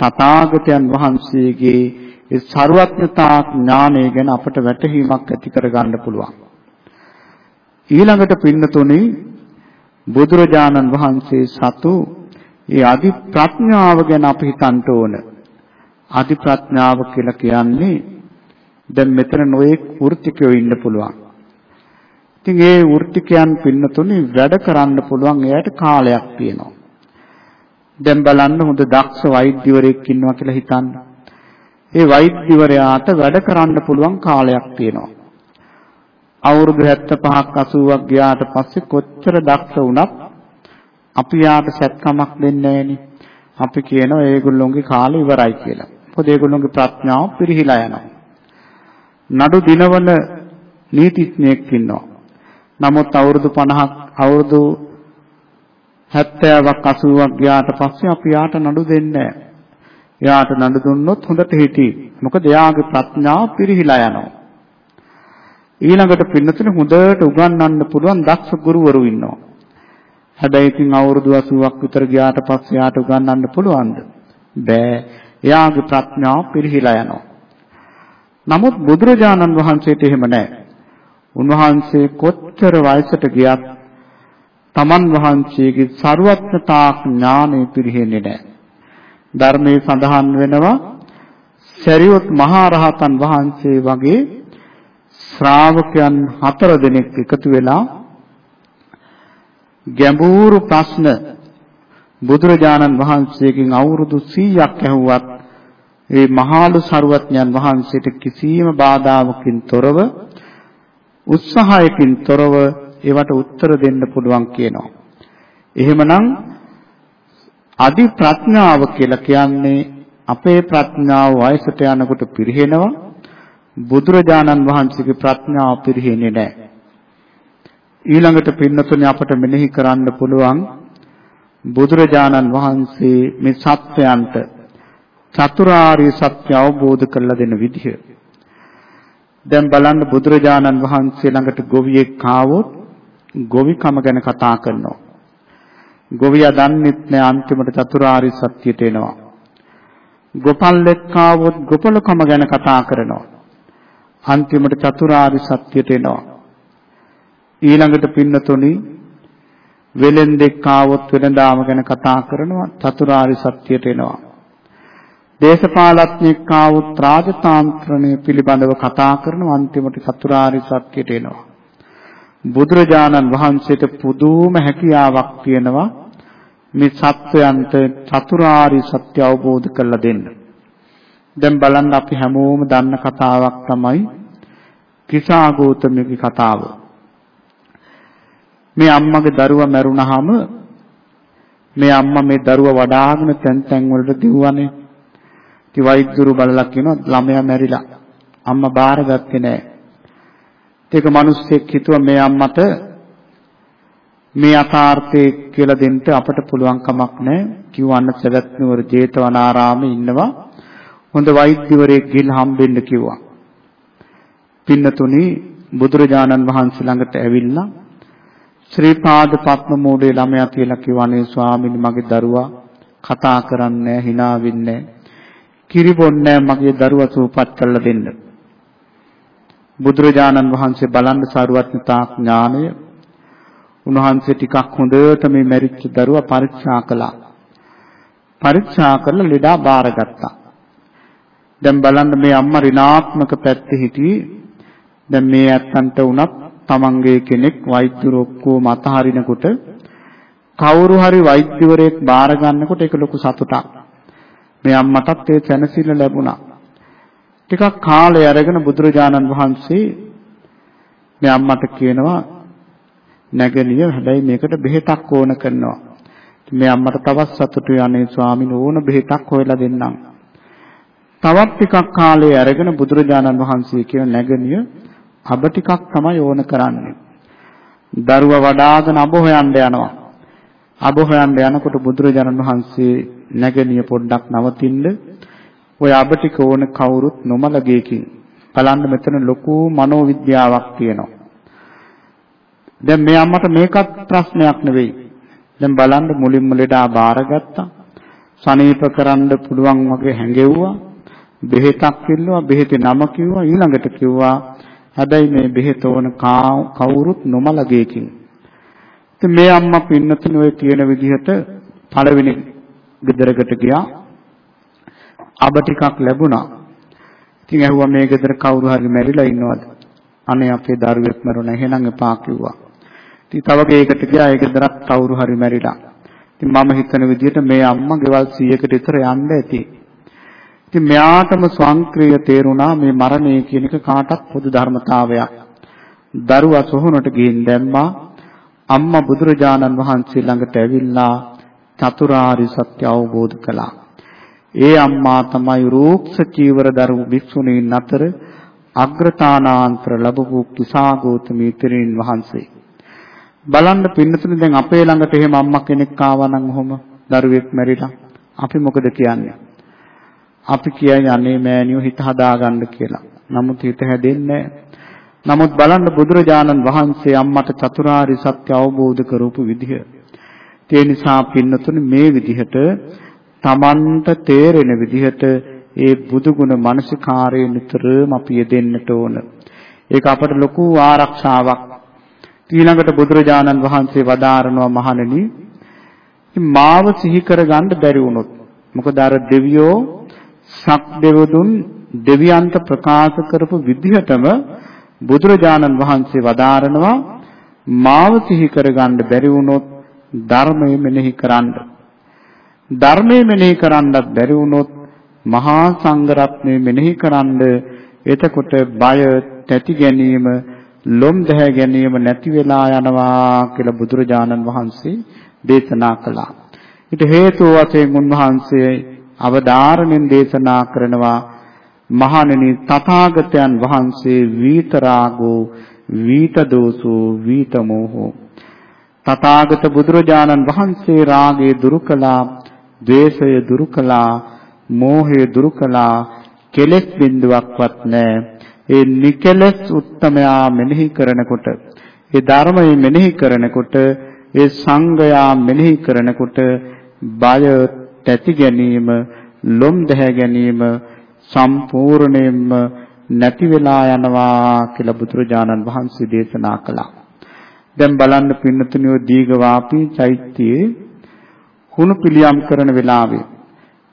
තථාගතයන් වහන්සේගේ ඒ ਸਰවඥතා ඥානය ගැන අපට වැටහීමක් ඇති කරගන්න පුළුවන්. ඊළඟට පින්නතුනේ බුදුරජාණන් වහන්සේ සතු ඒ අදි ප්‍රඥාව ගැන අපි හිතන්න ඕන. අදි ප්‍රඥාව කියලා කියන්නේ දැන් මෙතන නොයෙක් වෘත්තිකයෝ ඉන්න පුළුවන්. ඉතින් ඒ වෘත්තිකයන් පින්නතුනේ වැඩ කරන්න පුළුවන් එයාට කාලයක් තියෙනවා. දැන් බලන්න හොඳ දක්ෂ වෛද්‍යවරයෙක් ඉන්නවා කියලා හිතන්න. ඒ වෛද්‍යවරයාට වැඩ කරන්න පුළුවන් කාලයක් තියෙනවා. අවුරුදු 75ක් 80ක් ගියාට පස්සේ කොච්චර දක්ෂ වුණත් අපි යාට සත්කමක් දෙන්නේ නැහෙනි. අපි කියනවා ඒගොල්ලෝගේ කාලය ඉවරයි කියලා. මොකද ඒගොල්ලෝගේ ප්‍රඥාව පිරිහිලා යනවා. නඩු දිනවන නීතිඥයෙක් ඉන්නවා. නමුත් අවුරුදු 50ක් අවුරුදු 70ක් 80ක් ගියාට පස්සේ අපි යාට නඩු දෙන්නේ නැහැ. යාට නඩු දුන්නොත් හොඳට හිටී. මොකද එයාගේ ප්‍රඥාව පිරිහිලා යනවා. ඊළඟට පින්නතුනේ හොඳට උගන්වන්න පුළුවන් දක්ෂ ගුරුවරු ඉන්නවා. හැබැයි ඉතින් අවුරුදු 80ක් විතර ගියාට පස්සේ යාට උගන්වන්න පුළුවන්ද? බෑ. එයාගේ ප්‍රඥාව පිරිහිලා යනවා. නමුත් බුදුරජාණන් වහන්සේට එහෙම නැහැ. උන්වහන්සේ කොච්චර වයසට ගියත් තමන් වහන්සේගේ ਸਰවඥතා ඥානෙ පිරිහෙන්නේ නැහැ. ධර්මයේ සඳහන් වෙනවා සරියොත් මහා රහතන් වහන්සේ වගේ ශ්‍රාවකයන් හතර දෙනෙක් එකතු වෙලා ගැඹුරු ප්‍රශ්න බුදුරජාණන් වහන්සේගෙන් අවුරුදු 100ක් ඇහුවත් ඒ මහාලු සරුවත්ඥන් වහන්සේට කිසියම් බාධාවකින් තොරව උත්සාහයකින් තොරව ඒවට උත්තර දෙන්න පුළුවන් කියනවා. එහෙමනම් අදි ප්‍රඥාව කියලා කියන්නේ අපේ ප්‍රඥාව වයසට යනකොට පිරිහෙනවා බුදුරජාණන් වහන්සේගේ ප්‍රඥාව පිරිහෙන්නේ නැහැ. ඊළඟට පින්නතුනේ අපට මෙනෙහි කරන්න පුළුවන් බුදුරජාණන් වහන්සේ මේ සත්‍යයන්ට චතුරාර්ය සත්‍ය අවබෝධ කරලා දෙන විදිහ. දැන් බලන්න බුදුරජාණන් වහන්සේ ළඟට ගොවියෙක් ආවොත් ගොවිකම ගැන කතා කරනවා. ගොවියා දන්නෙත් නෑ අන්තිමට චතුරාර්ය සත්‍යයට එනවා. ගොපල්ලෙක් ආවොත් ගොපලකම ගැන කතා කරනවා. අන්තිමට චතුරාර්ය සත්‍යයට එනවා. ඊළඟට පින්නතුනි වෙලෙන්දෙක් ආවොත් වෙලඳාම ගැන කතා කරනවා චතුරාර්ය සත්‍යයට එනවා. දේශපාලඥෙක් ආවොත් රාජතාන්ත්‍රණය පිළිබඳව කතා කරනවා අන්තිමට චතුරාර්ය සත්‍යයට එනවා. බුදුරජාණන් වහන්සේට පුදුම හැකියාවක් තියෙනවා මේ සත්වයන්ට චතුරාර්ය සත්‍ය අවබෝධ කරලා දෙන්න. දැන් බලන්න අපි හැමෝම දන්න කතාවක් තමයි කිසා ගෞතමගේ කතාව. මේ අම්මගේ දරුවා මැරුණාම මේ අම්මා මේ දරුවා වඩාගෙන තැන් තැන් වලට දිව්වනේ. ඉතින් වෛද්‍යරු බලලා කියනවා ළමයා මැරිලා. අම්මා බාරගත්තේ නැහැ. ඒක මිනිස්සෙක් හිතුවා මේ අම්මට මේ අතාර්ථය කියලා දෙන්න අපට පුළුවන් කමක් නැහැ. කිව්වන්න සදත් නුවර ජේතවනාරාමේ ඉන්නවා. හොඳ වෛද්‍යවරයෙක් ගිහින් හම්බෙන්න කිව්වා. පින්නතුනි බුදුරජාණන් වහන්සේ ළඟට ඇවිල්ලා ශ්‍රී පාද පත්ම මූලයේ ළමයා කියලා කිව්වනේ ස්වාමීනි මගේ දරුවා කතා කරන්නේ hina වෙන්නේ කිරිබොන්නේ මගේ දරුවා සූපත් කරලා දෙන්න. බුදුරජාණන් වහන්සේ බලන්න සාරවත්නතා ඥානය උන්වහන්සේ ටිකක් හොඳට මේ මැරිච්ච දරුවා පරීක්ෂා කළා. පරීක්ෂා කරලා ලෙඩා බාරගත්තා. දැන් බලන්න මේ අම්මා ඍණාත්මක පැත්තේ හිටියේ දැන් මේ ඇත්තන්ට උනත් තමන්ගේ කෙනෙක් වෛද්‍යවරු ඔක්කොම අතහරිනකොට කවුරු හරි වෛද්‍යවරයෙක් බාර ගන්නකොට ඒක ලොකු සතුටක්. මේ අම්මටත් ඒ සැනසෙල්ල ලැබුණා. ටිකක් කාලය අරගෙන බුදුරජාණන් වහන්සේ මේ අම්මට කියනවා නැගණිය හැබැයි මේකට බෙහෙතක් ඕන කරනවා. මේ අම්මට තවත් සතුටු යන්නේ ස්වාමීන් ඕන බෙහෙතක් හොයලා දෙන්නම්. තවත් ටිකක් කාලය අරගෙන බුදුරජාණන් වහන්සේ කියන නැගණිය අබ ටිකක් තමයි ඕන කරන්නේ. දරුවා වඩාගෙන අබ හොයන්න යනවා. අබ හොයන්න යනකොට බුදුරජාණන් වහන්සේ නැගණිය පොඩ්ඩක් නවතින්න ඔය අබ ටික ඕන කවුරුත් නොමලගේකින් බලන්න මෙතන ලොකු මනෝවිද්‍යාවක් තියෙනවා. දැන් මේ අම්මට මේකත් ප්‍රශ්නයක් නෙවෙයි. දැන් බලන්න මුලින්ම ලෙඩා බාරගත්තා. සනීප කරන්න පුළුවන් වගේ හැඟෙව්වා. බෙහෙතක් ඉල්ලුවා. බෙහෙතේ නම කිව්වා. ඊළඟට කිව්වා හැබැයි මේ බෙහෙත ඕන කවුරුත් නොමලගේකින්. ඉතින් මේ අම්මා පින්නතුනේ ඔය කියන විදිහට පළවෙනි ගෙදරකට ගියා. අබ ටිකක් ලැබුණා. ඉතින් ඇහුවා මේ ගෙදර කවුරු හරි මැරිලා ඉන්නවද? අනේ අපේ දරුවෙක් මරුණා. එහෙනම් එපා කිව්වා. ඉතින් තව ගේකට ගියා. ඒ ගෙදරත් කවුරු හරි මැරිලා. ඉතින් මම හිතන විදිහට මේ අම්මා ගෙවල් 100කට විතර යන්න ඇති. ඉතින් මෙයාටම ස්වංක්‍රීය තේරුණා මේ මරණය කියන එක කාටත් පොදු ධර්මතාවයක්. දරුවා සොහොනට ගිහින් දැම්මා. අම්මා බුදුරජාණන් වහන්සේ ළඟට ඇවිල්ලා චතුරාර්ය සත්‍ය අවබෝධ කළා. ඒ අම්මා තමයි රූක්ෂ චීවර දරු භික්ෂුණීන් අතර අග්‍රතානාන්තර ලැබපු කිසాగෞතමී තෙරින් වහන්සේ. බලන්න පින්නතුනේ දැන් අපේ ළඟට එහෙම අම්මා කෙනෙක් ආවා නම් ඔහොම දරුවෙක් මැරිලා අපි මොකද කියන්නේ? අපි කියන්නේ අනේ මෑණියෝ හිත හදාගන්න කියලා. නමුත් හිත හැදෙන්නේ නමුත් බලන්න බුදුරජාණන් වහන්සේ අම්මට චතුරාර්ය සත්‍ය අවබෝධ කරවපු විදිහ. ඒ නිසා පින්නතුනේ මේ විදිහට Tamanට තේරෙන විදිහට ඒ බුදුගුණ මානසිකාරයේ නිතරම අපි යෙදෙන්නට ඕන. ඒක අපට ලොකු ආරක්ෂාවක්. ඊළඟට බුදුරජාණන් වහන්සේ වදාරනවා මහණෙනි මාව සිහි කරගන්න බැරි වුණොත් මොකද අර දෙවියෝ සක්දෙවතුන් දෙවියන්ට ප්‍රකාශ කරපු විදිහටම බුදුරජාණන් වහන්සේ වදාරනවා මාව සිහි කරගන්න බැරි වුණොත් ධර්මය මෙනෙහි කරන්න. ධර්මයේ මෙනෙහි කරන්නත් බැරි වුණොත් මහා සංඝරත්නය මෙනෙහි කරන්ඩ එතකොට බය තැති ගැනීම ලොම් දැහැ ගැනීම නැති වෙලා යනවා කියලා බුදුරජාණන් වහන්සේ දේශනා කළා. ඊට හේතුව වශයෙන් උන්වහන්සේ අවධාරණයෙන් දේශනා කරනවා මහණෙනි තථාගතයන් වහන්සේ වීතරාගෝ වීතදෝසෝ වීතමෝහෝ තථාගත බුදුරජාණන් වහන්සේ රාගය දුරු කළා, ද්වේෂය දුරු කළා, මෝහය දුරු කළා, කෙලෙස් බිඳුවක්වත් නැහැ. ඒ නිකලස් උත්තමයා මෙනෙහි කරනකොට, ඒ ධර්මයේ මෙනෙහි කරනකොට, ඒ සංගයා මෙනෙහි කරනකොට බය තැති ගැනීම, ලොම් දැහැ ගැනීම සම්පූර්ණයෙන්ම නැති වෙලා යනවා කියලා බුදුරජාණන් වහන්සේ දේශනා කළා. දැන් බලන්න පින්නතුනිය දීඝවාපී චෛත්‍යයේ හුණු පිළියම් කරන වෙලාවේ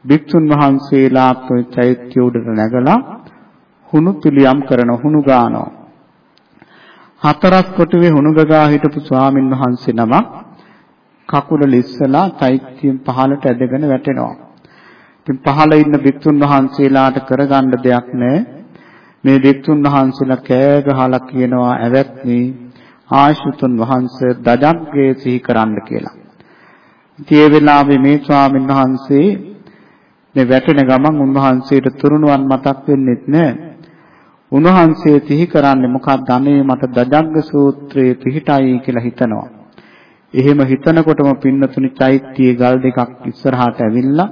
භික්ෂුන් වහන්සේලාත් ඔය චෛත්‍ය උඩට නැගලා හුණු පිළියම් කරන හුණු ගානවා. හතරක් කොටුවේ හුණු ගගා හිටපු ස්වාමින් වහන්සේ නමක් කකුල ලිස්සලා චෛත්‍යයෙන් පහළට ඇදගෙන වැටෙනවා. ඉතින් පහළ ඉන්න භික්ෂුන් වහන්සේලාට කරගන්න දෙයක් නැහැ. මේ භික්ෂුන් වහන්සේලා කෑ ගහලා කියනවා ඇවැත්නි ආශුතුන් වහන්සේ දජග්ගේ සිහි කරන්න කියලා. ඉතින් ඒ වෙලාවේ මේ ස්වාමීන් වහන්සේ මේ වැටෙන ගමන් උන්වහන්සේට තුරුණුවන් මතක් වෙන්නෙත් නැහැ. උන්වහන්සේ සිහි කරන්නේ මොකක්ද අනේ මට දජග්ග සූත්‍රයේ පිහිටයි කියලා හිතනවා. එහෙම හිතනකොටම පින්නතුනි චෛත්‍යයේ ගල් දෙකක් ඉස්සරහට ඇවිල්ලා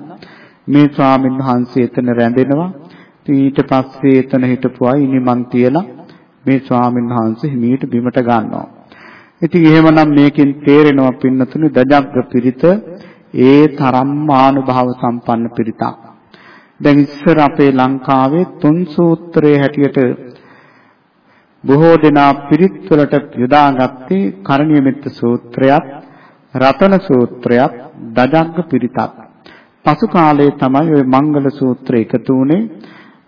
මේ ස්වාමීන් වහන්සේ එතන රැඳෙනවා. ඊට පස්සේ එතන හිටපු අය ඉනිමන් තියලා මේ ස්වාමීන් වහන්සේ හිමීට බිමට ගන්නවා. ඉතින් එහෙමනම් මේකෙන් තේරෙනවා පින්නතුනි දජග්ග පිරිත ඒ තරම්ම ආනුභාව සම්පන්න පිරිතක්. දැන් ඉස්සර අපේ ලංකාවේ තුන් සූත්‍රයේ හැටියට බොහෝ දෙනා පිරිත් වලට යොදාගත්තේ කරණීයමෙත්ත සූත්‍රයත් රතන සූත්‍රයත් දජග්ග පිරිතත්. පසු කාලයේ තමයි ওই මංගල සූත්‍රය එකතු වුනේ.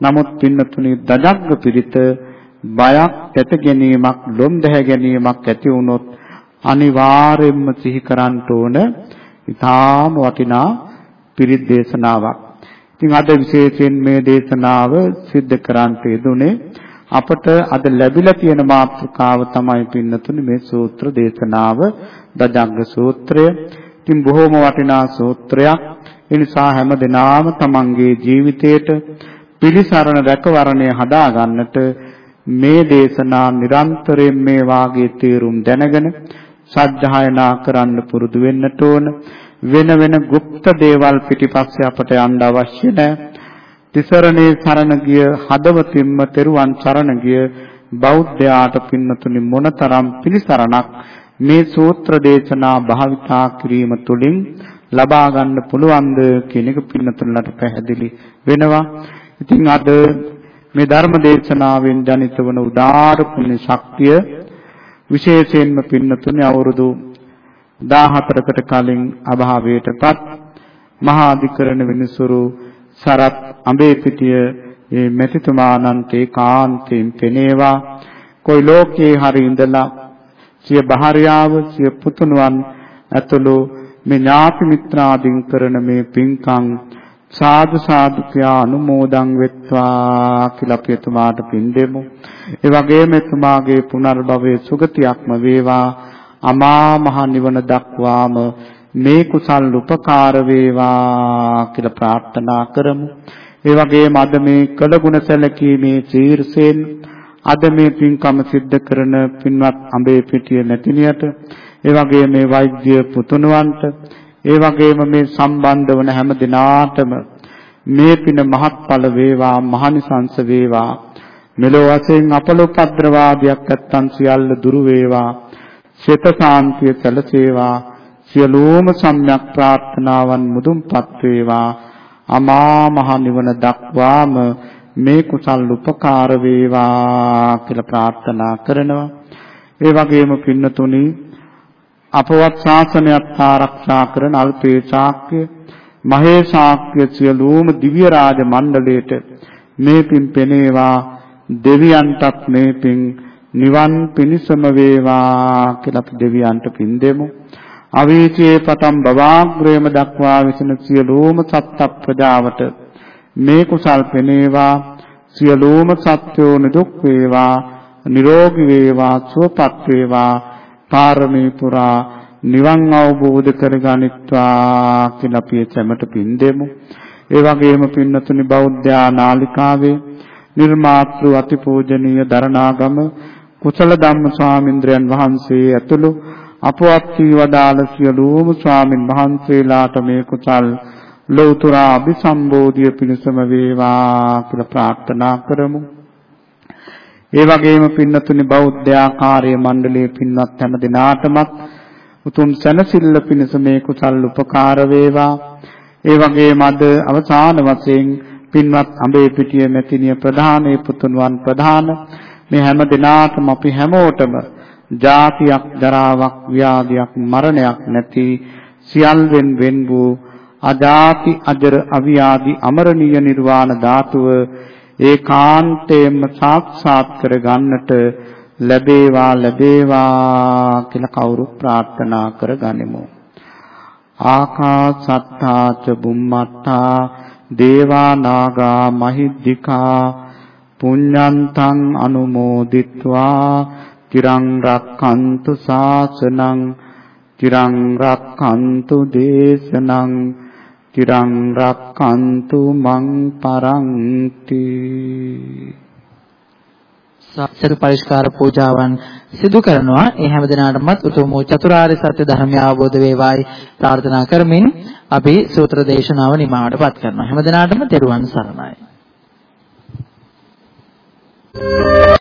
නමුත් පින්නතුනි දජග්ග පිරිත බයක් ඇත ගැනීමක් ලොම් දැහැ ගැනීමක් ඇති වුනොත් අනිවාර්යයෙන්ම සිහි කරන්න ඕන ඉතාම වටිනා පිරිත් දේශනාවක්. ඉතින් අද විශේෂයෙන් මේ දේශනාව සිද්ධ කරන්නට යෙදුනේ අපට අද ලැබිලා තියෙන මාතෘකාව තමයි පින්නතුනි මේ සූත්‍ර දේශනාව දජග්ග සූත්‍රය. ඉතින් බොහොම වටිනා සූත්‍රයක්. ඒ නිසා හැම දිනාම තමන්ගේ ජීවිතයට පිළිසරණ රැකවරණය හදා ගන්නට මේ දේශනා නිරන්තරයෙන් මේ වාගේ තීරුම් දැනගෙන සත්‍යයනා කරන්න පුරුදු වෙන්නට ඕන වෙන වෙන গুপ্ত දේවල් පිටිපස්සේ අපට යන්න අවශ්‍ය නැහැ තිසරණේ සරණ ගිය හදවතින්ම තෙරුවන් සරණ ගිය බෞද්ධයාට පින්නතුනි මොනතරම් පිළිසරණක් මේ සූත්‍ර දේශනා භාවිතා කිරීම තුළින් ලබා ගන්න පුළුවන්ද කියන එක පින්නතුන්ලට පැහැදිලි වෙනවා. ඉතින් අද මේ ධර්ම දේශනාවෙන් ජනිත වන උදාාර පුණ්‍ය ශක්තිය විශේෂයෙන්ම පින්නතුනේ අවුරුදු 14කට කලින් අභාවයටපත් මහා අධිකරණ විනිසුරු සරත් අඹේපිටිය මේ මෙතිතුමාණන්ට කාන්තෙන් පෙනේවා કોઈ ලෝකේ හරි ඉඳලා සිය භාර්යාව සිය පුතුණුවන් ඇතුළු මේ ඥාති මිත්‍රාදීන් කරන මේ පින්කම් සාදු සාදු කියා අනුමෝදන් වෙත්වා කියලා අපි එතුමාට පින් දෙමු. ඒ වගේම එතුමාගේ පුනර්භවයේ සුගතියක්ම වේවා. අමා මහ නිවන දක්වාම මේ කුසල් උපකාර වේවා කියලා ප්‍රාර්ථනා කරමු. ඒ වගේම අද මේ කළගුණ සැලකීමේ ශීර්ෂයෙන් අද මේ පින්කම සිද්ධ කරන පින්වත් අඹේ පිටිය නැතිනියට ඒ වගේම මේ වෛද්‍ය පුතුණුවන්ට ඒ වගේම මේ සම්බන්ධ වන හැම දිනාටම මේ පින මහත්ඵල වේවා මහනිසංස වේවා. මෙලොව වශයෙන් අපලෝපද්‍රවාදයක් නැත්තන් සියල්ල දුරු වේවා. සිත සාන්තිය සැලසේවා. සියලුම සම්‍යක් ප්‍රාර්ථනාවන් මුදුන්පත් වේවා. අමා මහ නිවන දක්වාම මේ කුසල් උපකාර වේවා කියලා ප්‍රාර්ථනා කරනවා. ඒ වගේම පින්නතුනි අපවත් ශාසනයත් ආරක්ෂා කරන අල්පේ ශාක්‍ය මහේ ශාක්‍ය සියලුම දිව්‍ය රාජ මණ්ඩලයට මේ පින් පෙනේවා. දෙවියන්ටත් මේ පින් නිවන් පිණිසම වේවා කියලා අපි දෙවියන්ට පින් දෙමු. අවීචයේ පටන් බවාග්‍රේම දක්වා විසෙන සියලුම සත්ත්ව ප්‍රජාවට මේ කුසල් පෙනේවා සියලුම සත්වෝ නිදුක් වේවා නිරෝගී වේවා සුවපත් වේවා පාරමී පුරා නිවන් අවබෝධ කරගනිත්වා කියලා අපි සැමට පින් දෙමු. ඒ වගේම පින්නතුනි බෞද්ධ නාලිකාවේ නිර්මාතෘ අතිපූජනීය දරණාගම කුසල ධම්ම ස්වාමින්ද්‍රයන් වහන්සේ ඇතුළු අපවත් වී වදාළ සියලුම ස්වාමින් වහන්සේලාට මේ කුසල් ලෞතර අභිසම්බෝධිය පිණසම වේවා කියලා ප්‍රාර්ථනා කරමු. ඒ වගේම පින්නතුනි බෞද්ධ ආකාරයේ මණ්ඩලයේ පින්වත් හැම දිනාටමත් උතුම් සැනසෙල්ල පිණිස මේ කුසල් උපකාර වේවා. ඒ වගේම අද අවසාන වශයෙන් පින්වත් අඹේ පිටිය මෙතිනිය ප්‍රධානයේ පුතුණුවන් ප්‍රධාන මේ හැම දිනාටම අපි හැමෝටම ජාතියක් ජරාවක් ව්‍යාධියක් මරණයක් නැති සියල්වෙන් වෙන් වූ අජාති අජර අවියාදි අමරණීය නිර්වාණ ධාතුව ඒකාන්තයෙන්ම සාක්ෂාත් කර ගන්නට ලැබේවා ලැබේවා කියලා කවුරු ප්‍රාර්ථනා කර ගනිමු. ආකාසත්තා ච බුම්මත්තා දේවා නාග මහිද්దికා පුඤ්ඤන්තං අනුමෝදිත්වා තිරං රක්ඛන්තු ශාසනං තිරං රක්ඛන්තු දේශනං තිරං රක්ඛන්තු මං පරන්ති. සතු පරිස්කාර පූජාවන් සිදු කරනවා. ඒ හැම දිනාටමත් උතුම් වූ චතුරාර්ය සත්‍ය ධර්මය අවබෝධ වේවායි ප්‍රාර්ථනා කරමින් අපි සූත්‍ර දේශනාව නිමාවටපත් කරනවා. හැම දිනාටම තෙරුවන් සරණයි. Thank you.